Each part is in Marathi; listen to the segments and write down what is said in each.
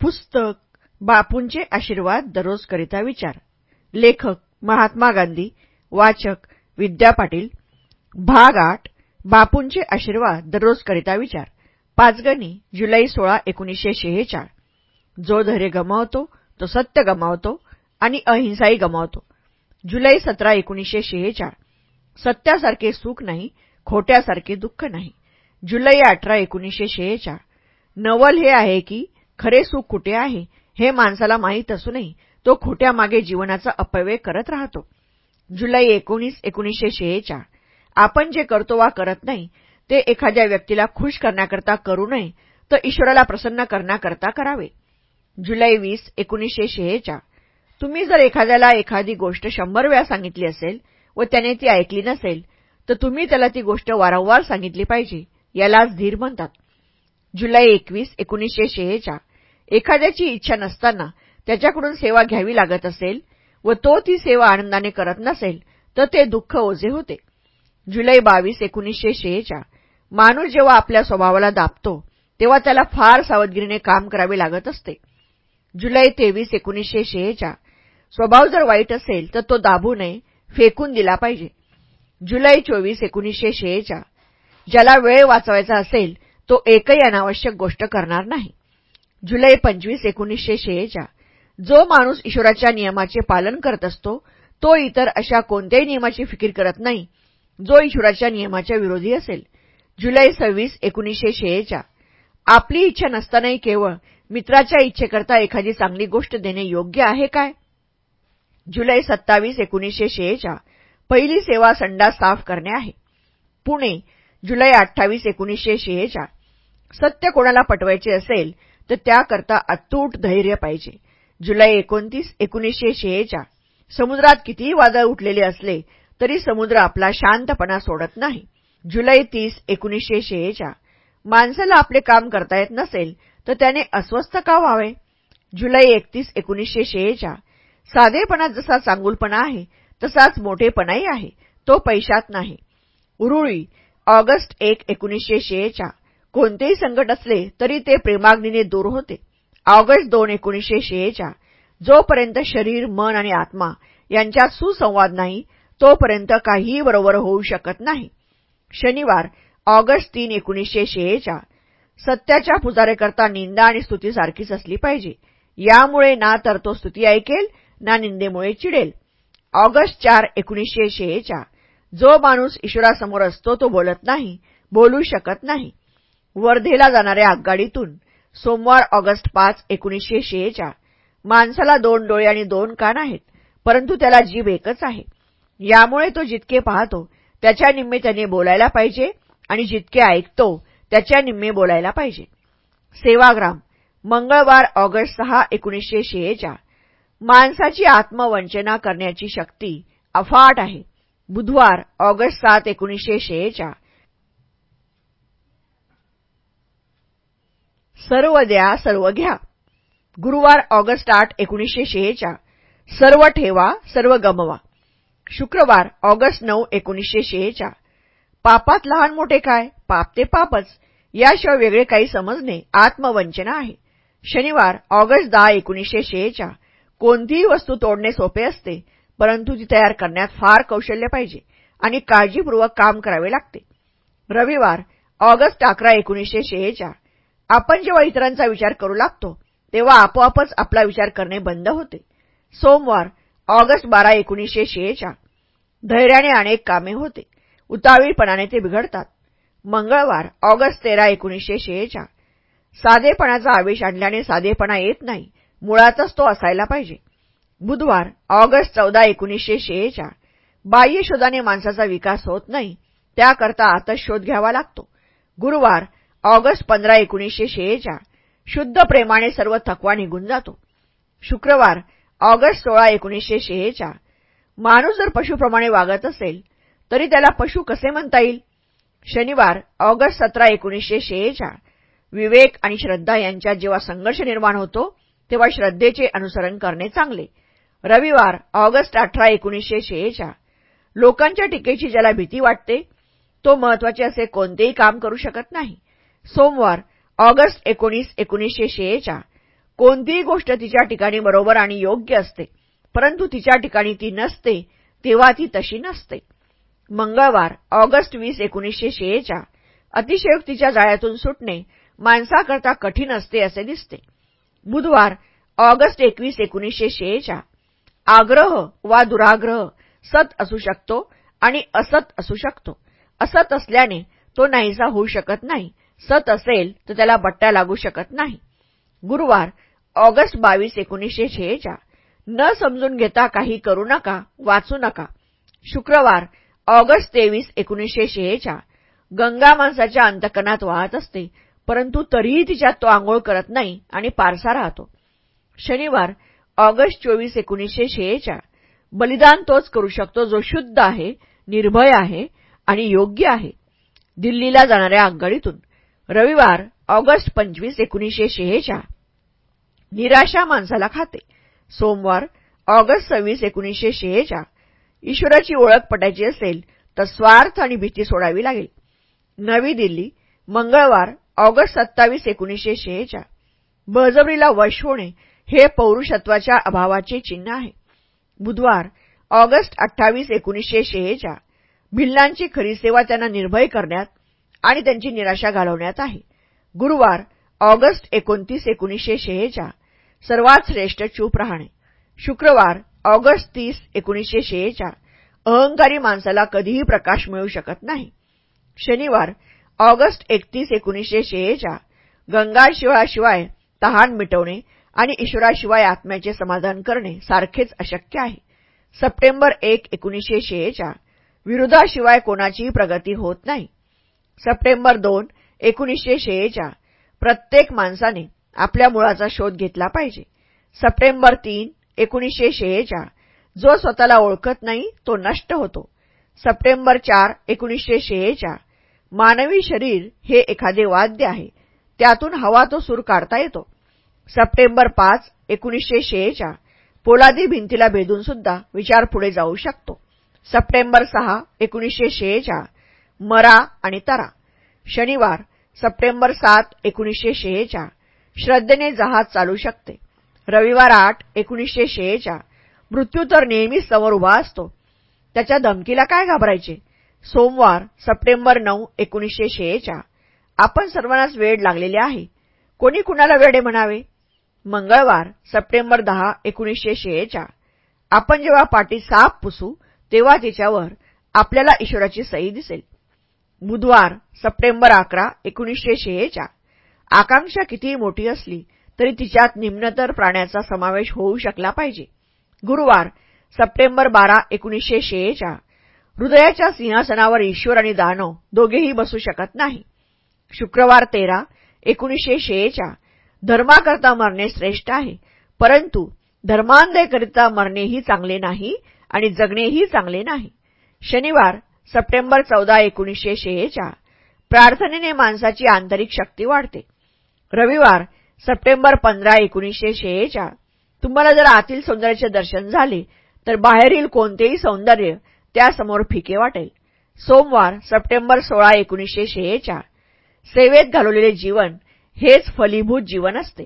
पुस्तक बापूंचे आशीर्वाद दररोज करिता विचार. लेखक महात्मा गांधी वाचक विद्या पाटील भाग आठ बापूंचे आशीर्वाद दररोज करिता विचार. पाचगणी जुलै सोळा एकोणीसशे शेहेचाळ. जो धैर्य गमावतो तो सत्य गमावतो आणि अहिंसाही गमावतो. जुलै सतरा एकोणीसशे शेहेचाळ. सत्यासारखे सुख नाही खोट्यासारखे दुःख नाही. जुलै अठरा एकोणीसशे शेहेचाळ. नवल हे आहे की खरे सुख कुठे आहे हे माणसाला माहीत असूनही तो खोट्या मागे जीवनाचा अपव्यय करत राहतो. जुलै एकोणीस एकोणीसशे शेहेचाळ. आपण जे करतो वा करत नाही ते एखाद्या व्यक्तीला खुश करण्याकरता करू नये तर ईश्वराला प्रसन्न करण्याकरता करावे. जुलै वीस एकोणीसशे शेहेचाळ. तुम्ही जर एखाद्याला एखादी गोष्ट शंभर वेळा सांगितली असेल व त्याने ती ऐकली नसेल तर तुम्ही त्याला ती गोष्ट वारंवार सांगितली पाहिजे यालाच धीर म्हणतात. जुलै एकवीस एकोणीसशे शेहेचाळ. एखाद्याची इच्छा नसताना त्याच्याकडून सेवा घ्यावी लागत असेल व तो ती सेवा आनंदाने करत नसेल तर ते दुःख ओझे होते. जुलै बावीस एकोणीसशे शेहेचाळ माणूस जेव्हा आपल्या स्वभावाला दाबतो तेव्हा त्याला फार सावधगिरीने काम करावे लागत असते. जुलै तेवीस एकोणीसशे शेहेचाळ स्वभाव जर वाईट असेल तर तो दाबू नये फेकून दिला पाहिजे. जुलै चोवीस एकोणीसशे शेहेचाळ ज्याला वेळ वाचवायचा असेल तो एकही अनावश्यक गोष्ट करणार नाही. जुलै पंचवीस एकोणीसशे शेहेचाळ. जो माणूस ईश्वराच्या नियमाचे पालन करत असतो तो इतर अशा कोणत्याही नियमाची फिकीर करत नाही जो ईश्वराच्या नियमाच्या विरोधी असेल. जुलै सव्वीस एकोणीसशे शेहेचाळ. आपली इच्छा नसतानाही केवळ मित्राच्या इच्छेकरता एखादी चांगली गोष्ट देणे योग्य आहे काय? जुलै सत्तावीस एकोणीसशे शेहेच्या पहिली सेवा संडास साफ करणे आहे. पुणे जुलै अठ्ठावीस एकोणीसशे शेहेच्या सत्य कोणाला पटवायचे असेल तर त्याकरता अतूट धैर्य पाहिजे. जुलै एकोणतीस एकोणीसशे शेहेचाळ समुद्रात कितीही वादळ उठलेले असले तरी समुद्र आपला शांतपणा सोडत नाही. जुलै तीस एकोणीसशे शेहेचाळ माणसाला आपले काम करता येत नसेल तर त्याने अस्वस्थ का व्हावे? जुलै एकतीस एकोणीसशे शेहेचाळ साधेपणात जसा चांगुलपणा आहे तसाच मोठेपणाही आहे. तो पैशात नाही. उरुळी ऑगस्ट एक एकोणीसशे शेहेचाळ कोणतेही संकट असले तरी ते प्रेमाग्नीने दूर होते. ऑगस्ट दोन एकोणीसशे शेहेचाळ जोपर्यंत शरीर मन आणि आत्मा यांच्यात सुसंवाद नाही तोपर्यंत काहीही बरोबर होऊ शकत नाही. शनिवार ऑगस्ट तीन एकोणीसशे शेहेचाळ सत्याच्या पुजारेकरता निंदा आणि स्तुती सारखीच असली पाहिजे. यामुळे ना तर तो स्तुती ऐकेल ना निंदेमुळे चिडेल. ऑगस्ट चार एकोणीसशे शेहेच्या जो माणूस ईश्वरासमोर असतो तो बोलत नाही बोलू शकत नाही. वर्धेला जाणाऱ्या आगगाडीतून सोमवार ऑगस्ट पाच एकोणीसशे शेच्या माणसाला दोन डोळे आणि दोन कान आहेत परंतु त्याला जीभ एकच आहे. यामुळे तो जितके पाहतो त्याच्या निम्मे त्याने बोलायला पाहिजे आणि जितके ऐकतो त्याच्या निम्मे बोलायला पाहिजे. सेवाग्राम मंगळवार ऑगस्ट सहा एकोणीसशे शेच्या माणसाची आत्मवंचना करण्याची शक्ती अफाट आहे. बुधवार ऑगस्ट सात एकोणीसशे शेच्या सर्व द्या सर्व घ्या. गुरुवार ऑगस्ट आठ एकोणीसशे शेहेचाळ सर्व ठेवा सर्व गमवा. शुक्रवार ऑगस्ट नऊ एकोणीसशे शेहेचाळ पापात लहान मोठे काय? पाप ते पापच. याशिवाय वेगळे काही समजणे आत्मवंचना आहे. शनिवार ऑगस्ट दहा एकोणीसशे शेहेचाळ कोणतीही वस्तू तोडणे सोपे असते परंतु ती तयार करण्यात फार कौशल्य पाहिजे आणि काळजीपूर्वक काम करावे लागते. रविवार ऑगस्ट अकरा एकोणीसशे शेहेचाळ आपण जेव्हा इतरांचा विचार करू लागतो तेव्हा आपोआपच आपला विचार करणे बंद होते. सोमवार ऑगस्ट बारा एकोणीसशे शेहेचाळ. धैर्याने अनेक कामे होते. उतावीळपणाने ते बिघडतात. मंगळवार ऑगस्ट तेरा एकोणीसशे शेहेचाळ. साधेपणाचा आवेश आणल्याने साधेपणा येत नाही. मुळातच तो असायला पाहिजे. बुधवार ऑगस्ट चौदा एकोणीसशे शेहेचाळ. बाह्यशोधाने माणसाचा विकास होत नाही. त्याकरता आतच शोध घ्यावा लागतो. गुरुवार ऑगस्ट पंधरा एकोणीसशे शेहेचाळ. शुद्ध प्रेमाने सर्व थकवा निघून जातो. शुक्रवार ऑगस्ट सोळा एकोणीसशे शेहेचाळ. माणूस जर पशुप्रमाणे वागत असेल तरी त्याला पशु कसे म्हणता येईल? शनिवार ऑगस्ट सतरा एकोणीसशे शेहेचाळ. विवेक आणि श्रद्धा यांच्यात जेव्हा संघर्ष निर्माण होतो तेव्हा श्रद्धेचे अनुसरण करणे चांगले. रविवार ऑगस्ट अठरा एकोणीसशे शेहेचाळ. लोकांच्या टीकेची ज्याला भीती वाटते तो महत्त्वाचे असे कोणतेही काम करू शकत नाही. सोमवार ऑगस्ट एकोणीस एकोणीसशे शेच्या कोणतीही गोष्ट तिच्या ठिकाणी बरोबर आणि योग्य असते परंतु तिच्या ठिकाणी ती नसते तेव्हा ती तशी नसते. मंगळवार ऑगस्ट वीस एकोणीसशे शेच्या अतिशयोक्तीच्या जाळ्यातून सुटणे माणसाकरता कठीण असते असे दिसते. बुधवार ऑगस्ट एकवीस एकोणीसशे शेच्या आग्रह वा दुराग्रह सत असू शकतो आणि असत असू शकतो. असत असल्याने तो नाहीसा होऊ शकत नाही. सत असेल तर त्याला बट्ट्या लागू शकत नाही. गुरुवार ऑगस्ट बावीस एकोणीसशे शेहेचाळ. न समजून घेता काही करू नका वाचू नका. शुक्रवार ऑगस्ट तेवीस एकोणीसशे शेहेचाळ. गंगा माणसाच्या अंतकणात वाहत असते परंतु तरीही तिच्यात तो आंघोळ करत नाही आणि पारसा राहतो. शनिवार ऑगस्ट चोवीस एकोणीसशे शेहेचाळ. बलिदान तोच करू शकतो जो शुद्ध आहे निर्भय आहे आणि योग्य आहे. दिल्लीला जाणाऱ्या आगगाडीतून रविवार ऑगस्ट पंचवीस एकोणीसशे शेहेच्या निराशा माणसाला खाते. सोमवार ऑगस्ट सव्वीस एकोणीसशे शेहेच्या ईश्वराची ओळख पटायची असेल तर स्वार्थ आणि भीती सोडावी लागेल. नवी दिल्ली मंगळवार ऑगस्ट सत्तावीस एकोणीसशे शेहेच्या बळजबरीला वश होणे हे पौरुषत्वाच्या अभावाचे चिन्ह आहे. बुधवार ऑगस्ट अठ्ठावीस एकोणीसशे शेहेच्या भिल्लांची खरी सेवा त्यांना निर्भय करण्यात आणि त्यांची निराशा घालवण्यात आहे. गुरुवार ऑगस्ट एकोणतीस एकोणीसशे शेहेच्या सर्वात श्रेष्ठ चूप राहणे. शुक्रवार ऑगस्ट तीस एकोणीसशे शेहेच्या अहंकारी माणसाला कधीही प्रकाश मिळू शकत नाही. शनिवार ऑगस्ट एकतीस एकोणीसशे शेहेच्या गंगाशिवाशिवाय तहान मिटवणे आणि ईश्वराशिवाय आत्म्याचे समाधान करणे सारखेच अशक्य आहे. सप्टेंबर एक एकोणीसशे शेहेच्या विरोधाशिवाय कोणाचीही प्रगती होत नाही. सप्टेंबर दोन एकोणीसशे शेहेच्या प्रत्येक माणसाने आपल्या मुळाचा शोध घेतला पाहिजे. सप्टेंबर तीन एकोणीसशे शेच्या जो स्वतःला ओळखत नाही तो नष्ट होतो. सप्टेंबर चार एकोणीसशे शेच्या मानवी शरीर हे एखादे वाद्य आहे. त्यातून हवा तो सूर काढता येतो. सप्टेंबर पाच एकोणीसशे शेहेच्या पोलादी भिंतीला भेदून सुद्धा विचार पुढे जाऊ शकतो. सप्टेंबर सहा एकोणीसशे शेच्या मरा आणि तरा. शनिवार सप्टेंबर सात एकोणीसशे शेहेचाळ श्रद्धेने जहाज चालू शकते. रविवार आठ एकोणीसशे शेहेच्या. मृत्यू तर नेहमीच समोर उभा असतो. त्याच्या धमकीला काय घाबरायचे? सोमवार सप्टेंबर नऊ एकोणीसशे शेहेचाळ आपण सर्वांनाच वेळ लागलेले आहे. कोणी कुणाला वेडे म्हणावे? मंगळवार सप्टेंबर दहा एकोणीसशे शेहेचाळ आपण जेव्हा पाठी साप पुसू तेव्हा तिच्यावर आपल्याला ईश्वराची सई दिसेल. बुधवार सप्टेंबर अकरा एकोणीसशे शेहेचाळ. आकांक्षा कितीही मोठी असली तरी तिच्यात निम्नतर प्राण्याचा समावेश होऊ शकला पाहिजे. गुरुवार सप्टेंबर बारा एकोणीसशे शेहेचाळ. हृदयाच्या सिंहासनावर ईश्वर आणि दानव दोघेही बसू शकत नाही. शुक्रवार तेरा एकोणीसशे शेहेचाळ. धर्माकरता मरणे श्रेष्ठ आहे परंतु धर्मांधेकरिता मरणेही चांगले नाही आणि जगणेही चांगले नाही. शनिवार सप्टेंबर चौदा एकोणीसशे शेहेच्या. प्रार्थनेने माणसाची आंतरिक शक्ती वाढते. रविवार सप्टेंबर पंधरा एकोणीसशे शेहेच्या. तुम्हाला जर आतील सौंदर्याचे दर्शन झाले तर बाहेरील कोणतेही सौंदर्य त्यासमोर फिके वाटेल. सोमवार सप्टेंबर सोळा एकोणीसशे शेहेच्या. सेवेत घालवलेले जीवन हेच फलीभूत जीवन असते.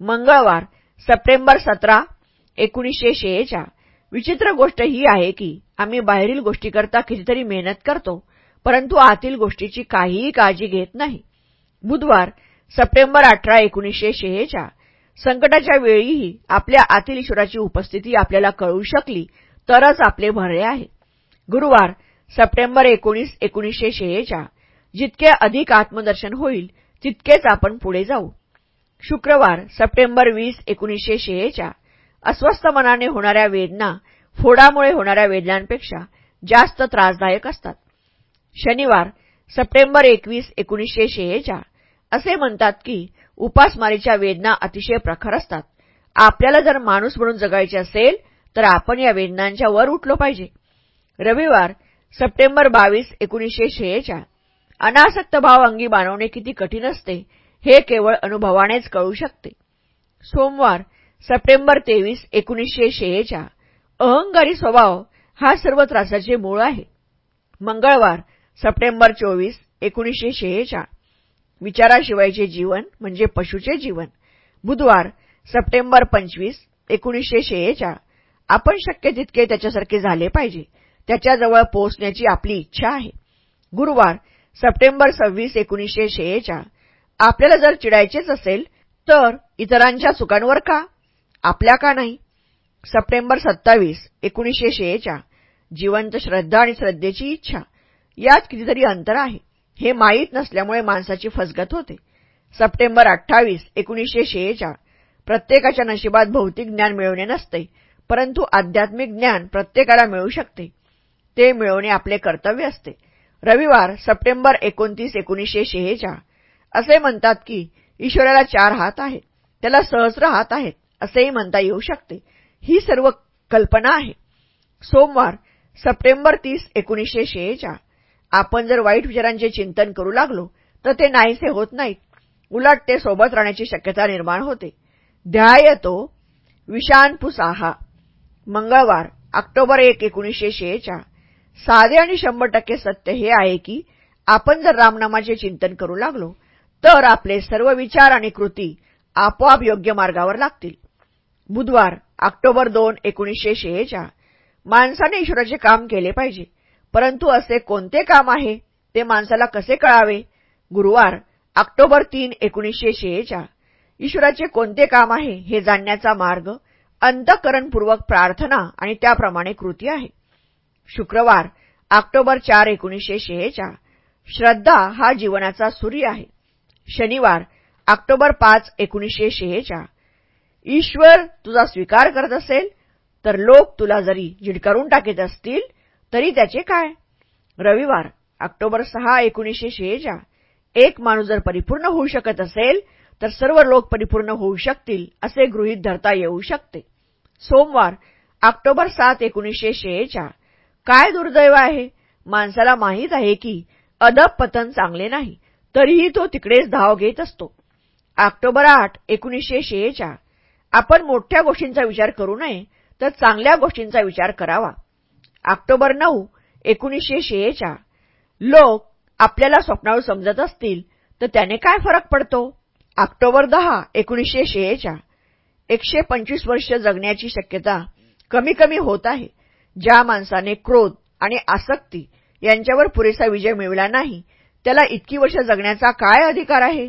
मंगळवार सप्टेंबर सतरा एकोणीसशे शेहेचाळ विचित्र गोष्ट ही आहे की आम्ही बाहेरील गोष्टीकरता कितीतरी मेहनत करतो परंतु आतील गोष्टीची काहीही काळजी घेत नाही. बुधवार सप्टेंबर अठरा एकोणीसशे शेहेच्या संकटाच्या वेळीही आपल्या आतील ईश्वराची उपस्थिती आपल्याला कळू शकली तरच आपले भरले आहे. गुरुवार सप्टेंबर एकोणीस एकोणीसशे शेहेच्या जितके अधिक आत्मदर्शन होईल तितकेच आपण पुढे जाऊ. शुक्रवार सप्टेंबर वीस एकोणीसशे शेहेच्या अस्वस्थ मनाने होणाऱ्या वेदना फोडामुळे होणाऱ्या वेदनांपेक्षा जास्त त्रासदायक असतात. शनिवार सप्टेंबर एकवीस एकोणीसशे शेहेचाळ. असे म्हणतात की उपासमारीच्या वेदना अतिशय प्रखर असतात. आपल्याला जर माणूस म्हणून जगायचे असेल तर आपण या वेदनांच्या वर उठलो पाहिजे. रविवार सप्टेंबर बावीस एकोणीसशे शेहेचाळ. अनासक्त भाव अंगी बांधवणे किती कठीण असते हे केवळ अनुभवानेच कळू शकते. सोमवार सप्टेंबर तेवीस एकोणीसशे शेहेच्या अहंगारी स्वभाव हा सर्व त्रासाचे मूळ आहे. मंगळवार सप्टेंबर चोवीस एकोणीसशे शेहेच्या विचाराशिवायचे जीवन म्हणजे पशुचे जीवन. बुधवार सप्टेंबर पंचवीस एकोणीसशे शेहेच्या आपण शक्य तितके त्याच्यासारखे झाले पाहिजे. त्याच्याजवळ पोहोचण्याची आपली इच्छा आहे. गुरुवार सप्टेंबर सव्वीस एकोणीसशे शेहेच्या आपल्याला जर चिडायचेच असेल तर इतरांच्या चुकांवर का? आपल्या का नाही? सप्टेंबर सत्तावीस एकोणीसशे शेच्या जिवंत श्रद्धा आणि श्रद्धेची इच्छा. यात कितीतरी अंतर आहे. हे माहीत नसल्यामुळे माणसाची फसगत होते. सप्टेंबर अठ्ठावीस एकोणीसशे शेच्या प्रत्येकाच्या नशिबात भौतिक ज्ञान मिळवणे नसते परंतु आध्यात्मिक ज्ञान प्रत्येकाला मिळू शकते. ते मिळवणे आपले कर्तव्य असते. रविवार सप्टेंबर एकोणतीस एकोणीसशे शेहेच्या असे म्हणतात की ईश्वराला चार हात आहेत. त्याला सहस्र हात आहेत. असेही म्हणता येऊ शकते. ही सर्व कल्पना आहे. सोमवार सप्टेंबर तीस एकोणीसशे शेहेचाळ. आपण जर वाईट विचारांचे चिंतन करू लागलो तर ते नाहीसे होत नाहीत. उलट ते सोबत राहण्याची शक्यता निर्माण होते. ध्याय तो विषाणपुसाहा मंगळवार ऑक्टोबर एक एकोणीसशे शेहेचाळ. साधे आणि शंभर टक्के सत्य हे आहे की आपण जर रामनामाचे चिंतन करू लागलो तर आपले सर्व विचार आणि कृती आपोआप योग्य मार्गावर लागतील. बुधवार ऑक्टोबर दोन एकोणीसशे शेहेचाळ माणसाने ईश्वराचे काम केले पाहिजे. परंतु असे कोणते काम आहे? ते माणसाला कसे कळावे? गुरुवार ऑक्टोबर तीन एकोणीसशे शेहेचाळ ईश्वराचे कोणते काम आहे? हे जाणण्याचा मार्ग अंतकरणपूर्वक प्रार्थना आणि त्याप्रमाणे कृती आहे. शुक्रवार ऑक्टोबर चार एकोणीसशे शेहेचाळ श्रद्धा हा जीवनाचा सूर्य आहे. शनिवार ऑक्टोबर पाच एकोणीसशे शेहेचाळ ईश्वर तुझा स्वीकार करत असेल तर लोक तुला जरी झिडकारून टाकीत असतील तरी त्याचे काय? रविवार ऑक्टोबर सहा एकोणीसशे शेहेचाळ एक माणूस जर परिपूर्ण होऊ शकत असेल तर सर्व लोक परिपूर्ण होऊ शकतील असे गृहीत धरता येऊ शकते. सोमवार ऑक्टोबर सात एकोणीसशे शेहेचाळ काय दुर्दैव आहे? माणसाला माहीत आहे की अदब पतन चांगले नाही तरीही तो तिकडेच धाव घेत असतो. ऑक्टोबर आठ एकोणीसशे शेहेचाळ आपण मोठ्या गोष्टींचा विचार करू नये तर चांगल्या गोष्टींचा विचार करावा. ऑक्टोबर नऊ एकोणीसशे शेहेचाळ. लोक आपल्याला स्वप्नाळू समजत असतील तर त्याने काय फरक पडतो? ऑक्टोबर दहा एकोणीसशे शेहेचाळ. एकशे पंचवीस वर्ष जगण्याची शक्यता कमी कमी होत आहे. ज्या माणसाने क्रोध आणि आसक्ती यांच्यावर पुरेसा विजय मिळवला नाही त्याला इतकी वर्ष जगण्याचा काय अधिकार आहे?